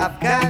I've got